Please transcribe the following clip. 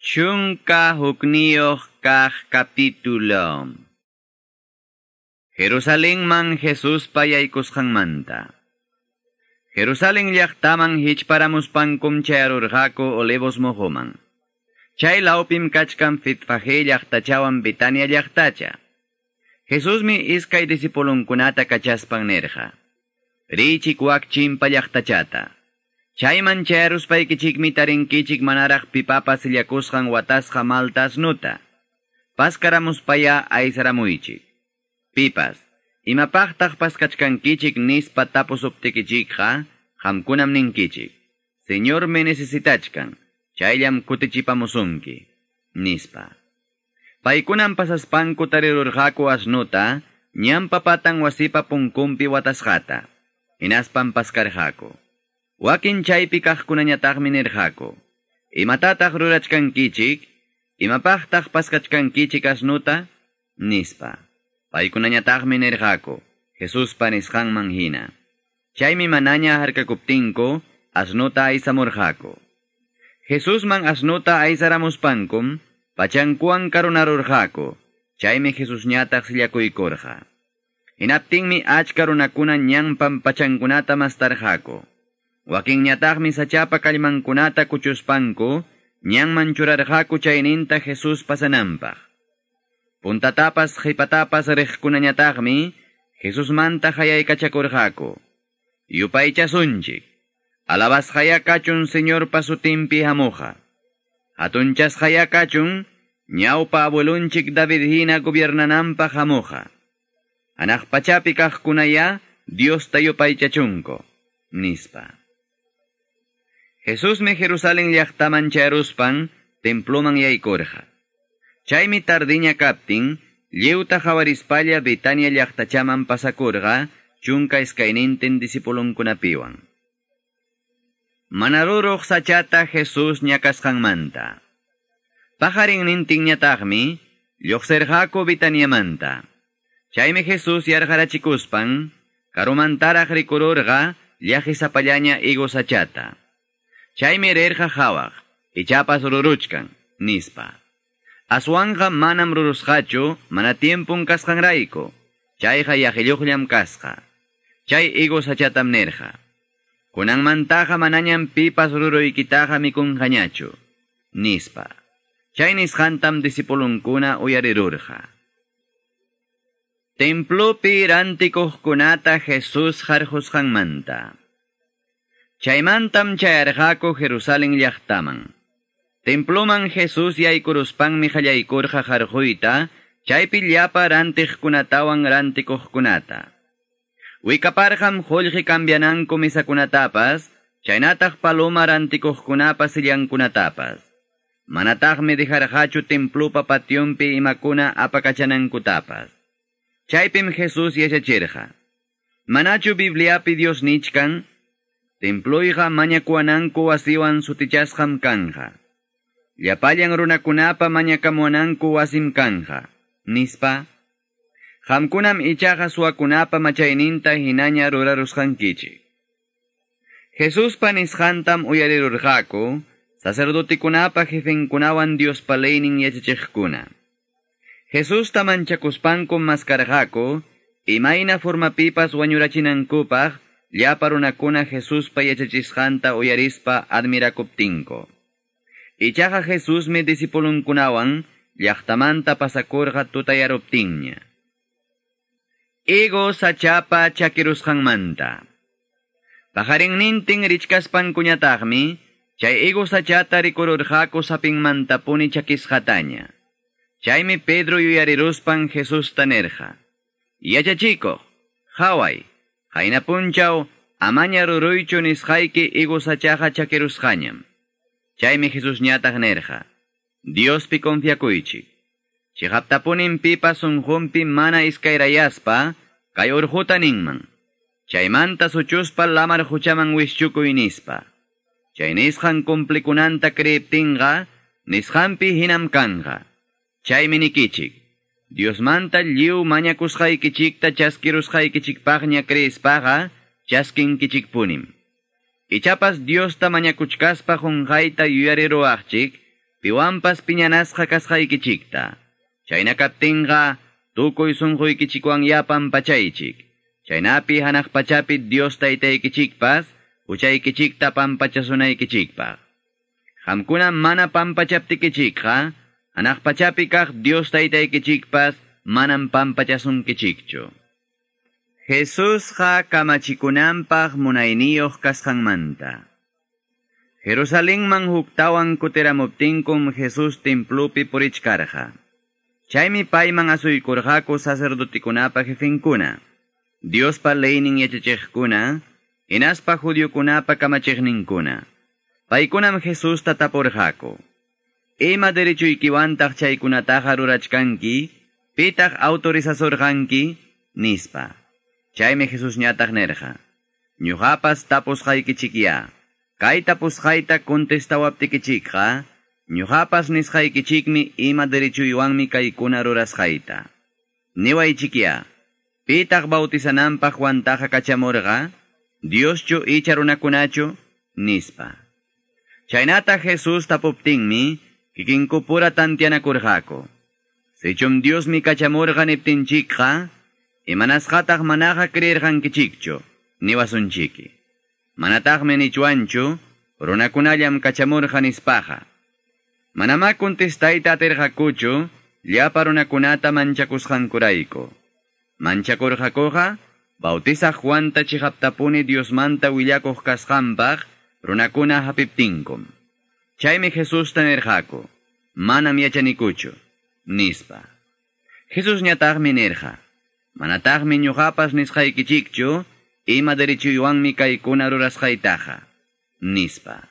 Chunka huknioh kah capítulo. Jerusalén man Jesús payaicus manta. Jerusalén llaktaman hichparamuspan kumchayarurjako olevos mohoman. Chay laupim kachkan fitfaje llaktachawan Bitania llaktacha. Jesús mi iskay disipulunkunata kachaspan nerja. Richi kuak chimpa llaktachata. Chayman chayaruspaykichikmi tarinkichik manaraq pipapas watasqa maltas nuta. Paskaramuspaya aysaramuichik. Pipas. Imapaqtaq paskachkankichik nispa tapusuptikichikqa, qamkunam ninkichik. Señor me necesitachkan, chayllam kutichipamusunki, nispa. Paykunam pasaspanku tarirurqaku asnuta, ñampa patan wasipa punkumpi watasqata, hinaspan paskarqaku. Wakin chaypi kaqkunañataqmi nirqaku. Imatataq rurachkankichik, imapaqtaq paskachkankichik asnuta, nispa. Paykunañataqmi nirqaku, Jesús panisqanman hina. Chaymi manaña harkakuptinko, asnuta aysamurqaku. Jesúsman asnuta aysaramuspankum, pachankuan karunarurqaku, chaymi Jesusñataq sillakuykurqa. Hinaptinmi achka runakuna ñanpam pachankunata mastarqaku. Wakinñataqmi sachapa kallmankunata kuchuspanku, ñanman churarqaku chayninta Jesús pasananpaq. Puntatapas hipatapas riqkunañataqmi Jesusmanta hayaykachakurqaku. Yupaychasunchik. Alabas hayakachun Señor pasutimpi hamuja. Hatunchas hayakachun ñawpa abuelunchik David hina gobiernananpaq hamuja. Anaqpachapi kaqkunaya Dios tayupaychachunko. Nispa. Jesús me Jerusalén llaqtaman charuspan temploman yaykurqa. Chaymi tardiña kaptin, lliwta hawarispalla Betania llaqtachaman pasakurqa, chunka iskaynintin disipulunkunapiwan. Manaruruq sachata Jesus ñakasqanmanta. Pajarinnintinñataqmi, lluqsirqaku Betaniamanta. Chaymi Jesus yarqarachikuspan, karumantaraq rikururqa, llaqisapallaña igo sachata. Chaymi rirqa hawaq, ichapas ruruchkan, nispa. Aswanga manam rurusqachu, mana tiempun kasqanrayku. Chayqa yaqilluqllam kasqa. Chay igo sachatam nerqa. Kunanmantaqa manañam pipas ruruykitaqa mikunqañachu. Nispa. Chay nisqantam disipulunkuna uyarirurqa. Templopi rantikuqkunata Jesus harjusqanmanta. Chaymantam chayarqaku Jerusalén llaqtaman. Temploman Jesus yaykuruspanmi qallaykurqa harquyta, chaypi llapa rantiqkunatawan rantikuqkunata. Wikaparqam qullqi cambiananku misakunatapas, chaynataq paloma rantikuqkunapas illankunatapas. Manataqmi dejarqachu templupa patyumpi imakuna apakachanankutapas. Chaypim Jesus yachachirqa. Manachu Bibliapi Dios nichkan, temployqa mañakuananku wasiwan sutichasqam kanja. Llapallan runakunapa mañakamuananku wasim kanja. Nispa. Hamkunam ichaqa suwakunapa machayninta hinaña rurarusqankichik. Jesus panisqantam uyarirurqaku, sacerdotikunapa jefenkunawan Dios palaynin yachachiqkuna. Jesus tamanchakuspanku maskarqaku, imayna formapipas wañurachinankupaq, llapa runakuna Jesus pa yachachisqanta uyarispa admirakuptinko. Ichaqa Jesusmi disipulunkunawan llaqtamanta pasakurqa tutayaruptinña. Ego sachapa chakirusqanmanta. Pajarinnintin richkaspan kuñataqmi, chay ego sachata rikururqaku sapinmantapuni chakisqataña. Chaymi Pedro yuyariruspan Jesus tanerja. Yachachiko, Haina punchaw amaña ruruychu nisqayki igusachaqa chakirusqañam. Chaymi Dios nerqa. Diospi confiakuychik. Chihaptapunin pipa sunjumpi mana iskayrayaspa kay urquta ninman. Chaymanta suchuspa lamar huchaman wishchukuy nispa. Chay nisqan cumplikunanta kriptinqa nisqanpi hinam. Chaymi nikichik. Diosmanta lliw mañakusqaykichikta chaskirusqaykichikpaqña kreispaqa, chaskinkichikpunim. Ichapas Diosta mañakuchkaspa junqayta yuyariruaqchik, piwampas piñanasqa kasqaykichikta. Chayna kaptinqa, tukuy sunquykichikwan yapan pachaychik. Chaynapi hanaq pachapi Dios taytaykichikpas, uchaykichikta pampachasunaykichikpaq. Hamkuna mana pampachaptikichikqa, Anajpachapikaj Dios taitaykichikpas manam pampachasunkichikchu. Jesus ha kamachikunanpaj munayniyoh kasqanmanta. Jerusalemman huktawan kuteramuptinkum Jesus templupi purichkarja. Chaymi payman asuykurqaku sacerdotikunapa jefinkuna. Diospa leynin yachachejkuna, hinaspa judiokunapa kamachiqninkuna. Paykunam Jesusta tapurqaku. Ima derechuykiwantaq chaykunataqa rurachkanki, pitaq autorizasorqanki, nispa. Chaymi Jesus ñataq nerqa. Ñuqapas tapusqaykichikya. Kay tapusqayta contestawaptikichikqa, ñuqapas nisqaykichikmi ima derechuywanmi kaykuna rurasqayta. Niwaychikya. Pitaq bautizananpaq wantaqa kachamurqa, Dioschu icha runakunachu, nispa. Chaynata Jesus tapuptinmi, kikinkupura tantianakurqaku. Sichum Diosmi kachamurqa niptinchikqa, imanasqataq manaqa creerqankichikchu, niwasunchiki. Manataqmi nichuanchu, runakunallam kachamurqa nispaqa. Manama contestayta atirqakuchu, llapa runakunata manchakusqankurayku. Manchakurqakuqa, bautizaq Juanta chihaptapuni Diosmanta willakuq kasqanpaq, runakuna hapiptinkum. Chaymi Jesus tanerqaku, manam yachanikuchu, nispa. Jesus ñataqmi nirqa, manataqmi ñuqapas nisqaykichikchu, ima derechuywanmi kaykuna rurasqaytaqa, nispa.